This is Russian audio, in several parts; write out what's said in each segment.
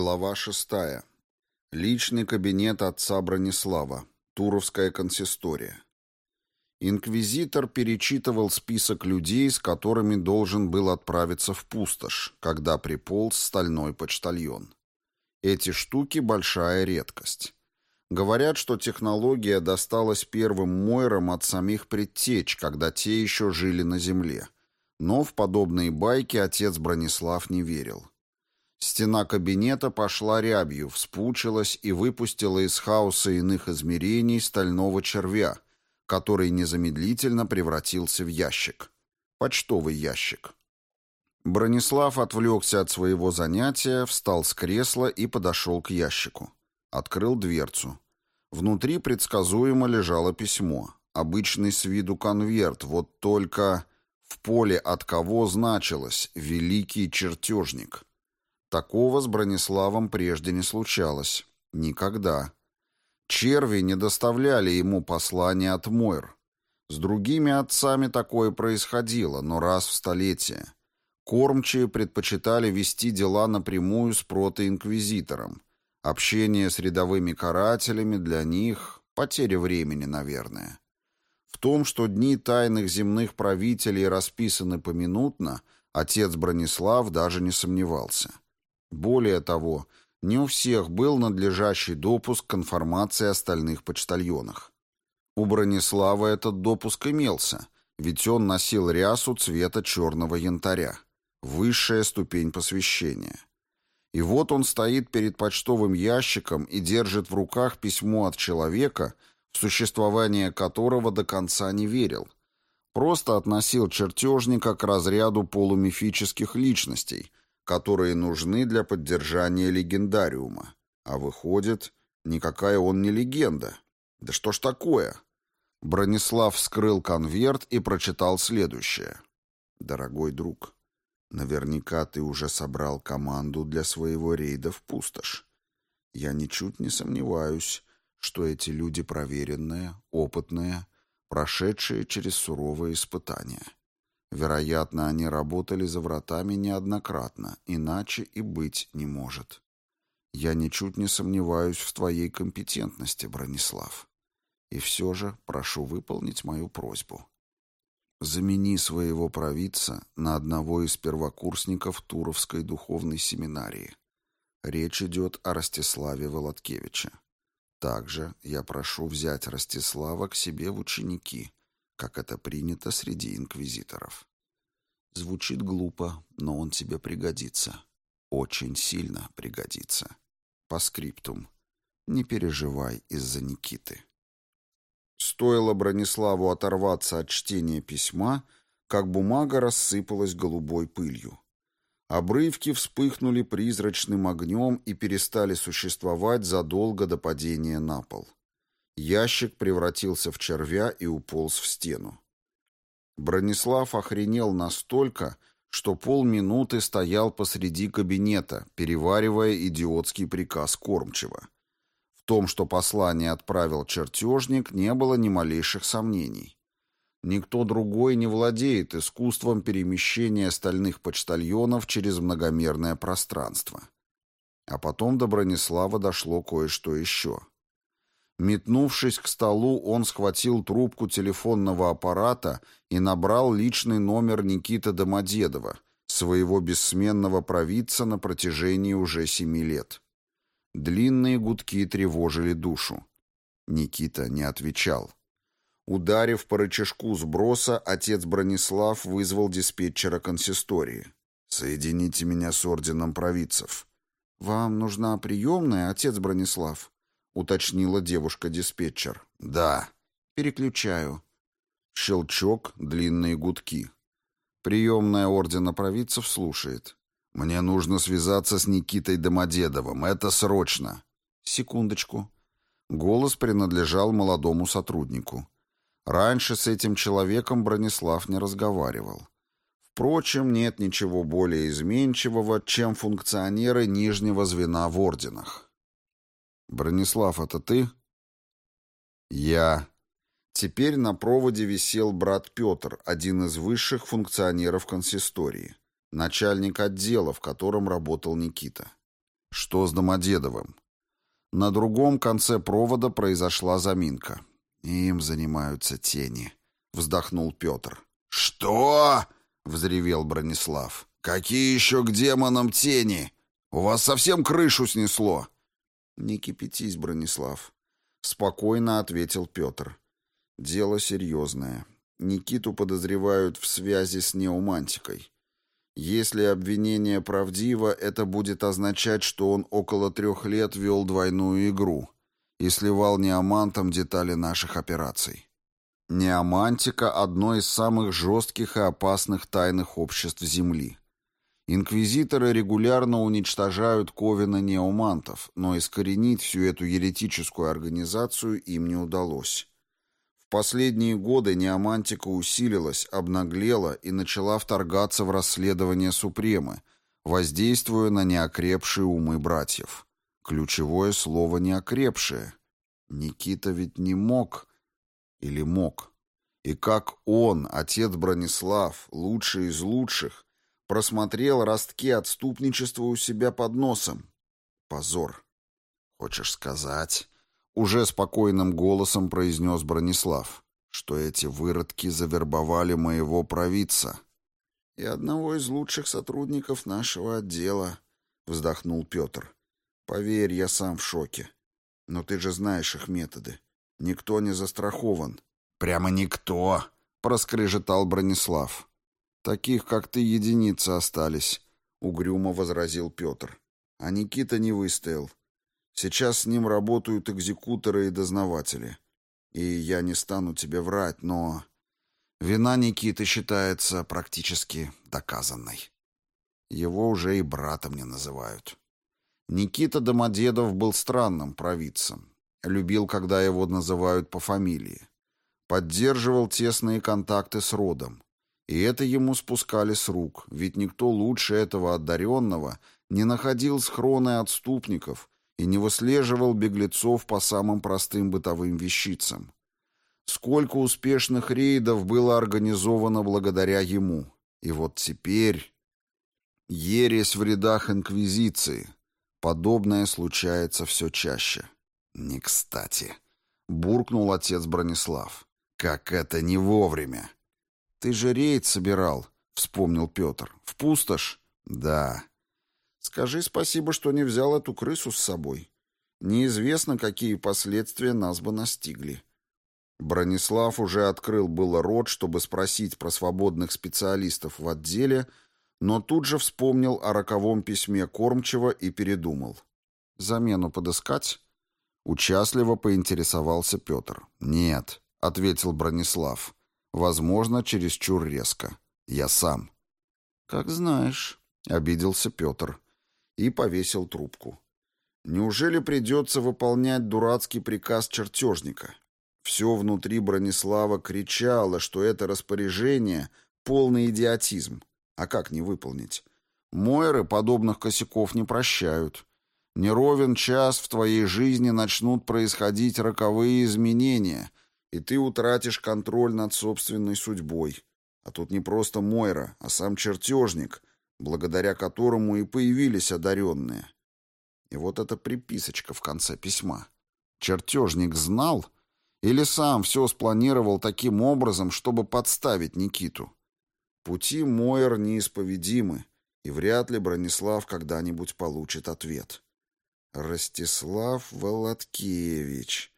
Глава шестая. Личный кабинет отца Бронислава. Туровская консистория. Инквизитор перечитывал список людей, с которыми должен был отправиться в пустошь, когда приполз стальной почтальон. Эти штуки – большая редкость. Говорят, что технология досталась первым Мойрам от самих предтеч, когда те еще жили на земле. Но в подобные байки отец Бронислав не верил. Стена кабинета пошла рябью, вспучилась и выпустила из хаоса иных измерений стального червя, который незамедлительно превратился в ящик. Почтовый ящик. Бронислав отвлекся от своего занятия, встал с кресла и подошел к ящику. Открыл дверцу. Внутри предсказуемо лежало письмо. Обычный с виду конверт, вот только в поле от кого значилось «Великий чертежник». Такого с Брониславом прежде не случалось. Никогда. Черви не доставляли ему послания от Мойр. С другими отцами такое происходило, но раз в столетие. Кормчие предпочитали вести дела напрямую с протоинквизитором. Общение с рядовыми карателями для них — потеря времени, наверное. В том, что дни тайных земных правителей расписаны поминутно, отец Бронислав даже не сомневался. Более того, не у всех был надлежащий допуск к информации о остальных почтальонах. У Бронислава этот допуск имелся, ведь он носил рясу цвета черного янтаря. Высшая ступень посвящения. И вот он стоит перед почтовым ящиком и держит в руках письмо от человека, в существование которого до конца не верил. Просто относил чертежника к разряду полумифических личностей, которые нужны для поддержания легендариума. А выходит, никакая он не легенда. Да что ж такое? Бронислав вскрыл конверт и прочитал следующее. «Дорогой друг, наверняка ты уже собрал команду для своего рейда в пустошь. Я ничуть не сомневаюсь, что эти люди проверенные, опытные, прошедшие через суровые испытания. Вероятно, они работали за вратами неоднократно, иначе и быть не может. Я ничуть не сомневаюсь в твоей компетентности, Бронислав. И все же прошу выполнить мою просьбу. Замени своего провидца на одного из первокурсников Туровской духовной семинарии. Речь идет о Ростиславе Володкевиче. Также я прошу взять Ростислава к себе в ученики, как это принято среди инквизиторов. Звучит глупо, но он тебе пригодится. Очень сильно пригодится. По скриптум. Не переживай из-за Никиты. Стоило Брониславу оторваться от чтения письма, как бумага рассыпалась голубой пылью. Обрывки вспыхнули призрачным огнем и перестали существовать задолго до падения на пол. Ящик превратился в червя и уполз в стену. Бронислав охренел настолько, что полминуты стоял посреди кабинета, переваривая идиотский приказ Кормчева. В том, что послание отправил чертежник, не было ни малейших сомнений. Никто другой не владеет искусством перемещения стальных почтальонов через многомерное пространство. А потом до Бронислава дошло кое-что еще — Метнувшись к столу, он схватил трубку телефонного аппарата и набрал личный номер Никиты Домодедова, своего бессменного провидца на протяжении уже семи лет. Длинные гудки тревожили душу. Никита не отвечал. Ударив по рычажку сброса, отец Бронислав вызвал диспетчера консистории. «Соедините меня с орденом провидцев». «Вам нужна приемная, отец Бронислав?» Уточнила девушка-диспетчер. «Да». «Переключаю». Щелчок, длинные гудки. Приемная ордена провидцев слушает. «Мне нужно связаться с Никитой Домодедовым. Это срочно». «Секундочку». Голос принадлежал молодому сотруднику. Раньше с этим человеком Бронислав не разговаривал. Впрочем, нет ничего более изменчивого, чем функционеры нижнего звена в орденах. «Бронислав, это ты?» «Я». Теперь на проводе висел брат Петр, один из высших функционеров консистории, начальник отдела, в котором работал Никита. Что с Домодедовым? На другом конце провода произошла заминка. Им занимаются тени, вздохнул Петр. Что? взревел Бронислав. Какие еще к демонам тени? У вас совсем крышу снесло. Не кипятись, Бронислав, спокойно ответил Петр. Дело серьезное. Никиту подозревают в связи с неумантикой. Если обвинение правдиво, это будет означать, что он около трех лет вел двойную игру и сливал неомантом детали наших операций. Неомантика – одно из самых жестких и опасных тайных обществ Земли. Инквизиторы регулярно уничтожают ковина неомантов, но искоренить всю эту еретическую организацию им не удалось. В последние годы неомантика усилилась, обнаглела и начала вторгаться в расследование Супремы, воздействуя на неокрепшие умы братьев. Ключевое слово «неокрепшие». Никита ведь не мог... Или мог? И как он, отец Бронислав, лучший из лучших, просмотрел ростки отступничества у себя под носом. Позор. Хочешь сказать, уже спокойным голосом произнес Бронислав, что эти выродки завербовали моего провидца. И одного из лучших сотрудников нашего отдела, вздохнул Петр. Поверь, я сам в шоке. Но ты же знаешь их методы. Никто не застрахован. Прямо никто, проскрежетал Бронислав. Таких, как ты, единицы остались, угрюмо возразил Петр. А Никита не выстоял. Сейчас с ним работают экзекуторы и дознаватели. И я не стану тебе врать, но... Вина Никиты считается практически доказанной. Его уже и братом не называют. Никита Домодедов был странным провидцем. Любил, когда его называют по фамилии. Поддерживал тесные контакты с родом. И это ему спускали с рук, ведь никто лучше этого одаренного не находил схроны отступников и не выслеживал беглецов по самым простым бытовым вещицам. Сколько успешных рейдов было организовано благодаря ему. И вот теперь... Ересь в рядах Инквизиции. Подобное случается все чаще. Не кстати. Буркнул отец Бронислав. Как это не вовремя. Ты же рейд собирал, вспомнил Петр. В пустошь? Да. Скажи спасибо, что не взял эту крысу с собой. Неизвестно, какие последствия нас бы настигли. Бронислав уже открыл было рот, чтобы спросить про свободных специалистов в отделе, но тут же вспомнил о роковом письме Кормчева и передумал. «Замену подыскать?» Участливо поинтересовался Петр. «Нет», — ответил Бронислав. «Возможно, чересчур резко. Я сам». «Как знаешь», — обиделся Петр и повесил трубку. Неужели придется выполнять дурацкий приказ чертежника? Все внутри Бронислава кричало, что это распоряжение — полный идиотизм. А как не выполнить? Мойры подобных косяков не прощают. Не ровен час в твоей жизни начнут происходить роковые изменения, и ты утратишь контроль над собственной судьбой. А тут не просто Мойра, а сам чертежник, благодаря которому и появились одаренные. И вот эта приписочка в конце письма. Чертежник знал или сам все спланировал таким образом, чтобы подставить Никиту? Пути Мойер неисповедимы, и вряд ли Бронислав когда-нибудь получит ответ. Ростислав Володкевич.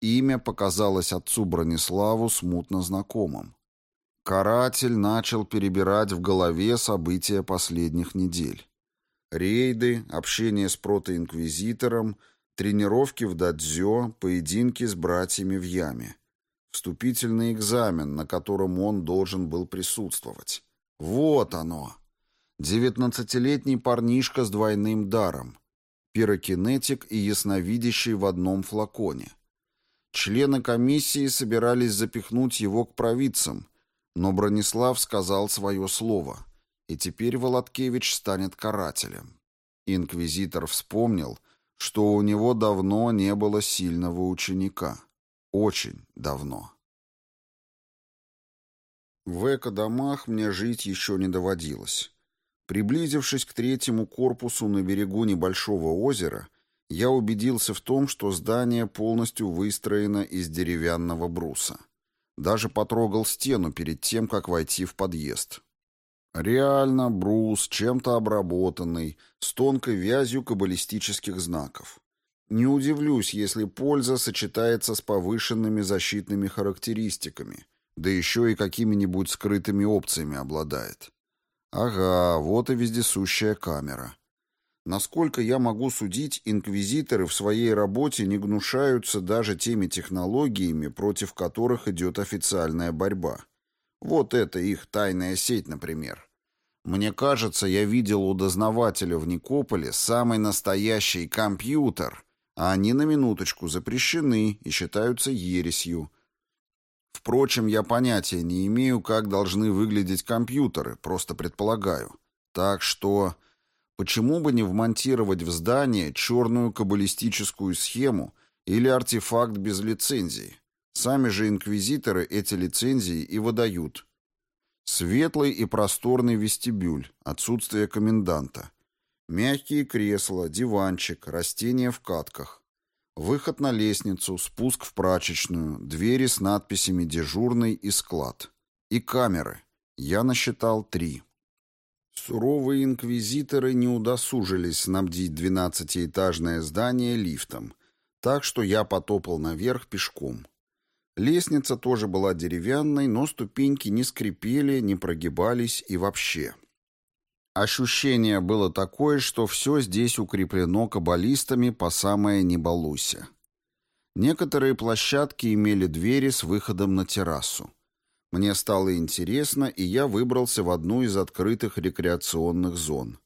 Имя показалось отцу Брониславу смутно знакомым. Каратель начал перебирать в голове события последних недель. Рейды, общение с протоинквизитором, тренировки в дадзё, поединки с братьями в яме. Вступительный экзамен, на котором он должен был присутствовать. Вот оно! Девятнадцатилетний парнишка с двойным даром. Пирокинетик и ясновидящий в одном флаконе. Члены комиссии собирались запихнуть его к провидцам – но Бронислав сказал свое слово, и теперь Володкевич станет карателем. Инквизитор вспомнил, что у него давно не было сильного ученика. Очень давно. В эко-домах мне жить еще не доводилось. Приблизившись к третьему корпусу на берегу небольшого озера, я убедился в том, что здание полностью выстроено из деревянного бруса. Даже потрогал стену перед тем, как войти в подъезд. Реально брус, чем-то обработанный, с тонкой вязью каббалистических знаков. Не удивлюсь, если польза сочетается с повышенными защитными характеристиками, да еще и какими-нибудь скрытыми опциями обладает. Ага, вот и вездесущая камера. Насколько я могу судить, инквизиторы в своей работе не гнушаются даже теми технологиями, против которых идет официальная борьба. Вот это их тайная сеть, например. Мне кажется, я видел у дознавателя в Никополе самый настоящий компьютер, а они на минуточку запрещены и считаются ересью. Впрочем, я понятия не имею, как должны выглядеть компьютеры, просто предполагаю. Так что... Почему бы не вмонтировать в здание черную каббалистическую схему или артефакт без лицензии? Сами же инквизиторы эти лицензии и выдают. Светлый и просторный вестибюль, отсутствие коменданта. Мягкие кресла, диванчик, растения в катках. Выход на лестницу, спуск в прачечную, двери с надписями «Дежурный» и «Склад». И камеры. Я насчитал три. Суровые инквизиторы не удосужились снабдить двенадцатиэтажное здание лифтом, так что я потопал наверх пешком. Лестница тоже была деревянной, но ступеньки не скрипели, не прогибались и вообще. Ощущение было такое, что все здесь укреплено каббалистами по самое не балуйся. Некоторые площадки имели двери с выходом на террасу. Мне стало интересно, и я выбрался в одну из открытых рекреационных зон.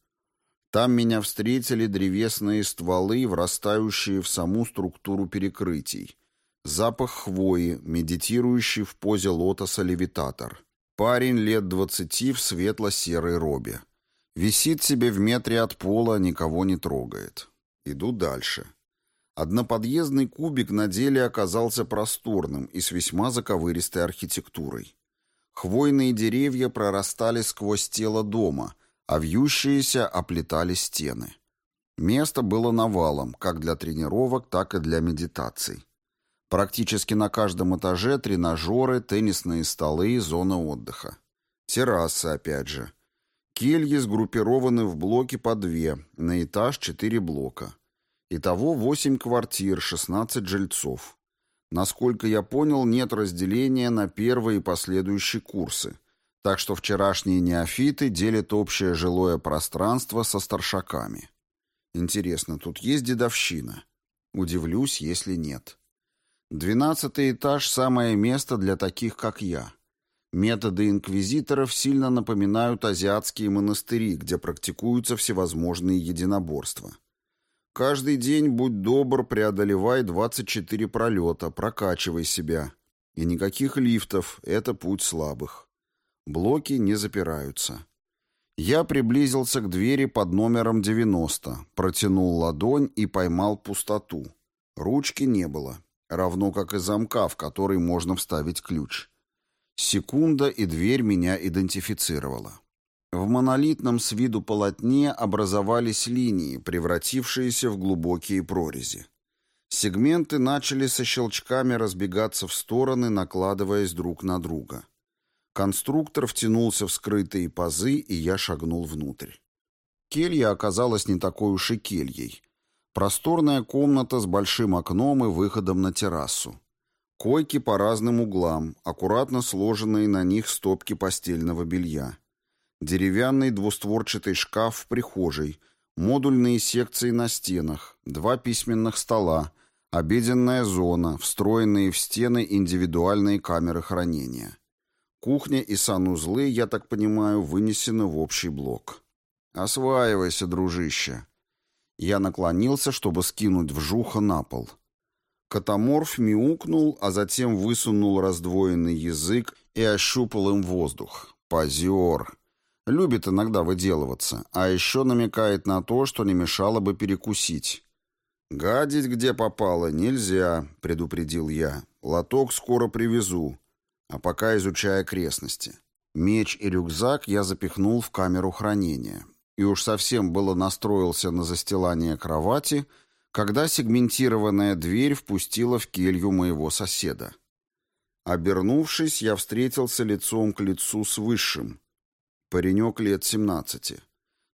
Там меня встретили древесные стволы, врастающие в саму структуру перекрытий. Запах хвои, медитирующий в позе лотоса левитатор. Парень лет двадцати в светло-серой робе. Висит себе в метре от пола, никого не трогает. Иду дальше. Одноподъездный кубик на деле оказался просторным и с весьма заковыристой архитектурой. Хвойные деревья прорастали сквозь тело дома, а вьющиеся оплетали стены. Место было навалом, как для тренировок, так и для медитаций. Практически на каждом этаже тренажеры, теннисные столы и зона отдыха. Террасы, опять же. Кельи сгруппированы в блоки по две, на этаж четыре блока. Итого восемь квартир, шестнадцать жильцов. Насколько я понял, нет разделения на первые и последующие курсы, так что вчерашние неофиты делят общее жилое пространство со старшаками. Интересно, тут есть дедовщина? Удивлюсь, если нет. Двенадцатый этаж – самое место для таких, как я. Методы инквизиторов сильно напоминают азиатские монастыри, где практикуются всевозможные единоборства. Каждый день, будь добр, преодолевай 24 пролета, прокачивай себя. И никаких лифтов, это путь слабых. Блоки не запираются. Я приблизился к двери под номером 90, протянул ладонь и поймал пустоту. Ручки не было равно как и замка, в который можно вставить ключ. Секунда, и дверь меня идентифицировала. В монолитном с виду полотне образовались линии, превратившиеся в глубокие прорези. Сегменты начали со щелчками разбегаться в стороны, накладываясь друг на друга. Конструктор втянулся в скрытые пазы, и я шагнул внутрь. Келья оказалась не такой уж и кельей. Просторная комната с большим окном и выходом на террасу. Койки по разным углам, аккуратно сложенные на них стопки постельного белья. Деревянный двустворчатый шкаф в прихожей, модульные секции на стенах, два письменных стола, обеденная зона, встроенные в стены индивидуальные камеры хранения. Кухня и санузлы, я так понимаю, вынесены в общий блок. «Осваивайся, дружище», я наклонился, чтобы скинуть вжуха на пол. Катаморф мяукнул, а затем высунул раздвоенный язык и ощупал им воздух. Позер. Любит иногда выделываться, а еще намекает на то, что не мешало бы перекусить. «Гадить где попало нельзя», — предупредил я. «Лоток скоро привезу, а пока изучая окрестности». Меч и рюкзак я запихнул в камеру хранения. и уж совсем было настроился на застилание кровати, когда сегментированная дверь впустила в келью моего соседа. Обернувшись, я встретился лицом к лицу с высшим. Паренек лет семнадцати.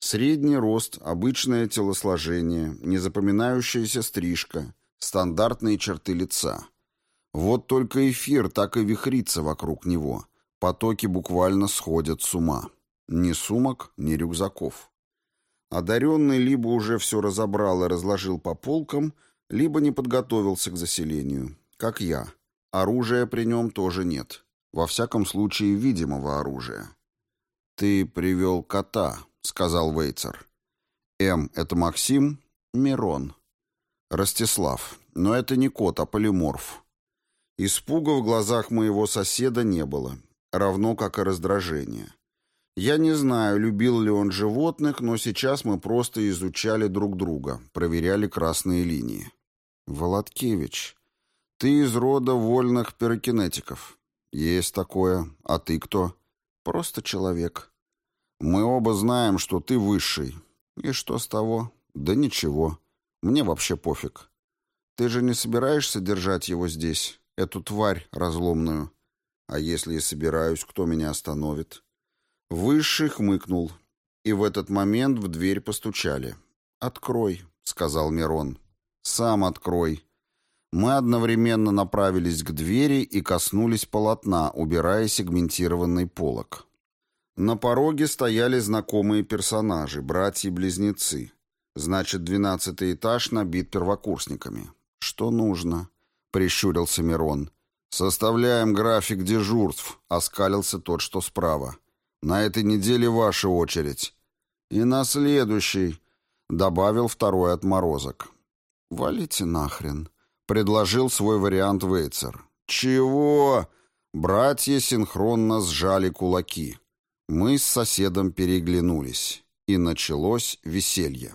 Средний рост, обычное телосложение, незапоминающаяся стрижка, стандартные черты лица. Вот только эфир так и вихрится вокруг него. Потоки буквально сходят с ума. Ни сумок, ни рюкзаков. Одаренный либо уже все разобрал и разложил по полкам, либо не подготовился к заселению, как я. Оружия при нем тоже нет. Во всяком случае, видимого оружия. «Ты привел кота», — сказал Вейцер. «М — это Максим, Мирон. Ростислав. Но это не кот, а полиморф». Испуга в глазах моего соседа не было, равно как и раздражения. Я не знаю, любил ли он животных, но сейчас мы просто изучали друг друга, проверяли красные линии. «Володкевич, ты из рода вольных пирокинетиков». «Есть такое. А ты кто?» Просто человек. Мы оба знаем, что ты высший. И что с того? Да ничего. Мне вообще пофиг. Ты же не собираешься держать его здесь, эту тварь разломную? А если и собираюсь, кто меня остановит? Высший хмыкнул. И в этот момент в дверь постучали. «Открой», — сказал Мирон. «Сам открой», мы одновременно направились к двери и коснулись полотна, убирая сегментированный полог. На пороге стояли знакомые персонажи, братья-близнецы. Значит, двенадцатый этаж набит первокурсниками. «Что нужно?» — прищурился Мирон. «Составляем график дежурств», — оскалился тот, что справа. «На этой неделе ваша очередь». «И на следующий», — добавил второй отморозок. «Валите нахрен», Предложил свой вариант Вейцер. «Чего?» Братья синхронно сжали кулаки. Мы с соседом переглянулись. И началось веселье.